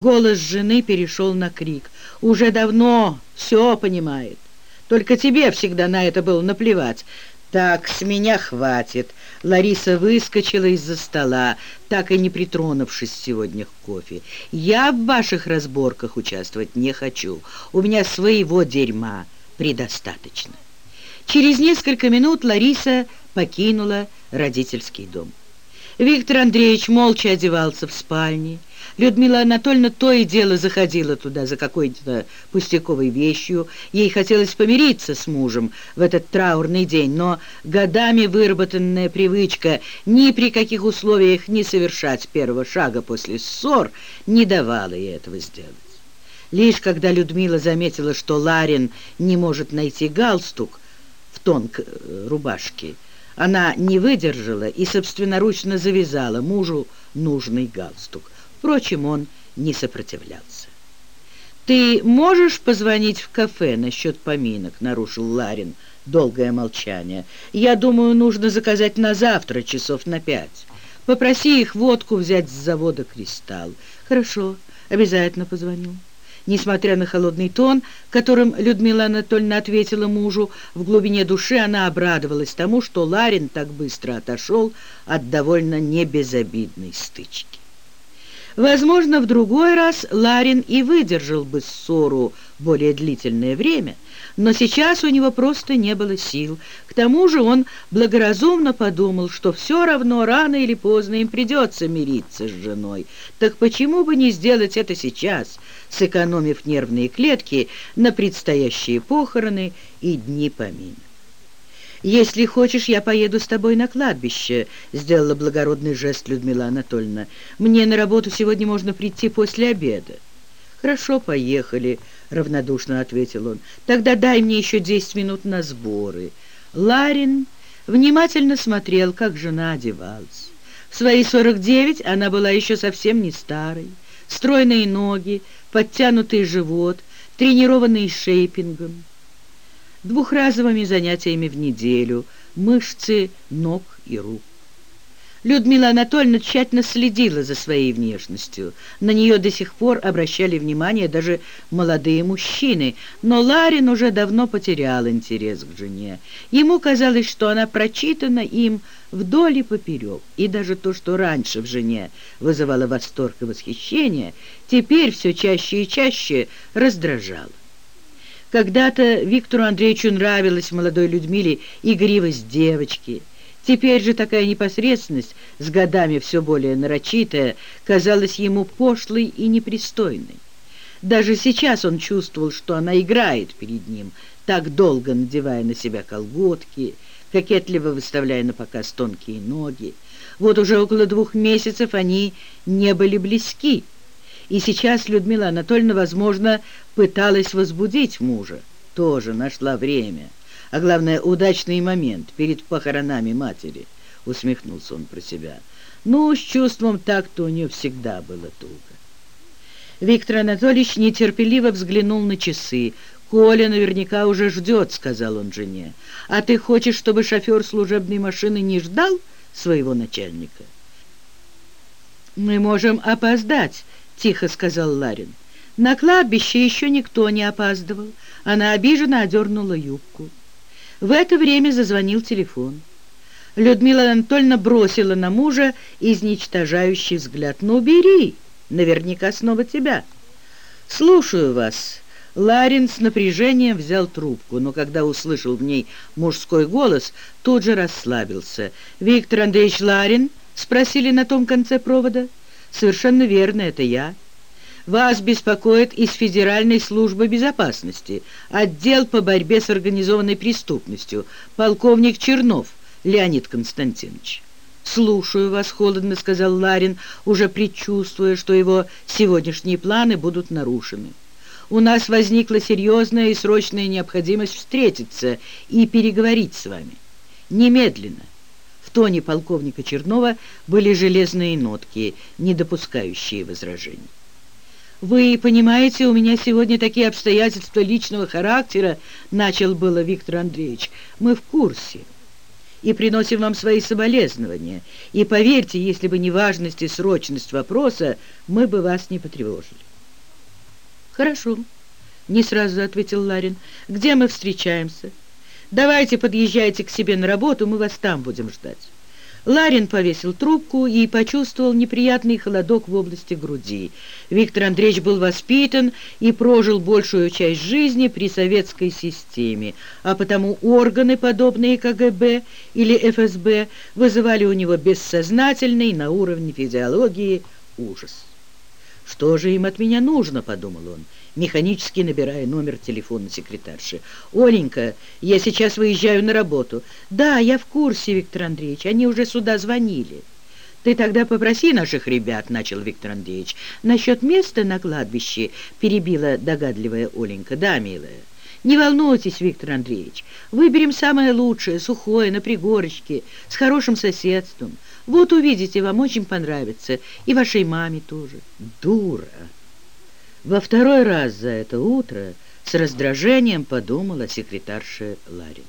Голос жены перешел на крик. «Уже давно все понимает. Только тебе всегда на это было наплевать. Так, с меня хватит». Лариса выскочила из-за стола, так и не притронувшись сегодня к кофе. «Я в ваших разборках участвовать не хочу. У меня своего дерьма предостаточно». Через несколько минут Лариса покинула родительский дом. Виктор Андреевич молча одевался в спальне. Людмила Анатольевна то и дело заходила туда за какой-то пустяковой вещью. Ей хотелось помириться с мужем в этот траурный день, но годами выработанная привычка ни при каких условиях не совершать первого шага после ссор не давала ей этого сделать. Лишь когда Людмила заметила, что Ларин не может найти галстук в тон э, рубашки, она не выдержала и собственноручно завязала мужу нужный галстук. Впрочем, он не сопротивлялся. «Ты можешь позвонить в кафе насчет поминок?» — нарушил Ларин долгое молчание. «Я думаю, нужно заказать на завтра часов на пять. Попроси их водку взять с завода «Кристалл». «Хорошо, обязательно позвоню». Несмотря на холодный тон, которым Людмила Анатольевна ответила мужу, в глубине души она обрадовалась тому, что Ларин так быстро отошел от довольно небезобидной стычки. Возможно, в другой раз Ларин и выдержал бы ссору более длительное время, но сейчас у него просто не было сил. К тому же он благоразумно подумал, что все равно рано или поздно им придется мириться с женой. Так почему бы не сделать это сейчас, сэкономив нервные клетки на предстоящие похороны и дни поминок? «Если хочешь, я поеду с тобой на кладбище», — сделала благородный жест Людмила Анатольевна. «Мне на работу сегодня можно прийти после обеда». «Хорошо, поехали», — равнодушно ответил он. «Тогда дай мне еще десять минут на сборы». Ларин внимательно смотрел, как жена одевалась. В свои сорок девять она была еще совсем не старой. Стройные ноги, подтянутый живот, тренированный шейпингом двухразовыми занятиями в неделю, мышцы ног и рук. Людмила Анатольевна тщательно следила за своей внешностью. На нее до сих пор обращали внимание даже молодые мужчины, но Ларин уже давно потерял интерес к жене. Ему казалось, что она прочитана им вдоль и поперек, и даже то, что раньше в жене вызывало восторг и восхищение, теперь все чаще и чаще раздражало. Когда-то Виктору Андреевичу нравилась молодой Людмиле игривость девочки. Теперь же такая непосредственность, с годами все более нарочитая, казалась ему пошлой и непристойной. Даже сейчас он чувствовал, что она играет перед ним, так долго надевая на себя колготки, кокетливо выставляя на показ тонкие ноги. Вот уже около двух месяцев они не были близки, и сейчас Людмила Анатольевна, возможно, пыталась возбудить мужа. Тоже нашла время. А главное, удачный момент перед похоронами матери. Усмехнулся он про себя. Ну, с чувством так-то у нее всегда было туго. Виктор Анатольевич нетерпеливо взглянул на часы. «Коля наверняка уже ждет», — сказал он жене. «А ты хочешь, чтобы шофер служебной машины не ждал своего начальника?» «Мы можем опоздать», — тихо сказал Ларин. На кладбище еще никто не опаздывал. Она обиженно одернула юбку. В это время зазвонил телефон. Людмила Анатольевна бросила на мужа изничтожающий взгляд. «Ну, бери, наверняка снова тебя». «Слушаю вас». Ларин с напряжением взял трубку, но когда услышал в ней мужской голос, тут же расслабился. «Виктор Андреевич Ларин?» — спросили на том конце провода. «Совершенно верно, это я». Вас беспокоит из Федеральной службы безопасности, отдел по борьбе с организованной преступностью, полковник Чернов Леонид Константинович. «Слушаю вас», — холодно сказал Ларин, уже предчувствуя, что его сегодняшние планы будут нарушены. «У нас возникла серьезная и срочная необходимость встретиться и переговорить с вами. Немедленно». В тоне полковника Чернова были железные нотки, не допускающие возражений. «Вы понимаете, у меня сегодня такие обстоятельства личного характера», — начал было Виктор Андреевич. «Мы в курсе и приносим вам свои соболезнования. И поверьте, если бы не важность и срочность вопроса, мы бы вас не потревожили». «Хорошо», — не сразу ответил Ларин. «Где мы встречаемся?» «Давайте подъезжайте к себе на работу, мы вас там будем ждать». Ларин повесил трубку и почувствовал неприятный холодок в области груди. Виктор Андреевич был воспитан и прожил большую часть жизни при советской системе, а потому органы, подобные КГБ или ФСБ, вызывали у него бессознательный на уровне физиологии ужас. «Что же им от меня нужно?» — подумал он, механически набирая номер телефона секретарши. «Оленька, я сейчас выезжаю на работу». «Да, я в курсе, Виктор Андреевич, они уже сюда звонили». «Ты тогда попроси наших ребят», — начал Виктор Андреевич. «Насчет места на кладбище», — перебила догадливая Оленька. «Да, милая». «Не волнуйтесь, Виктор Андреевич, выберем самое лучшее, сухое, на пригорочке, с хорошим соседством». Вот увидите, вам очень понравится. И вашей маме тоже. Дура! Во второй раз за это утро с раздражением подумала секретарша Ларин.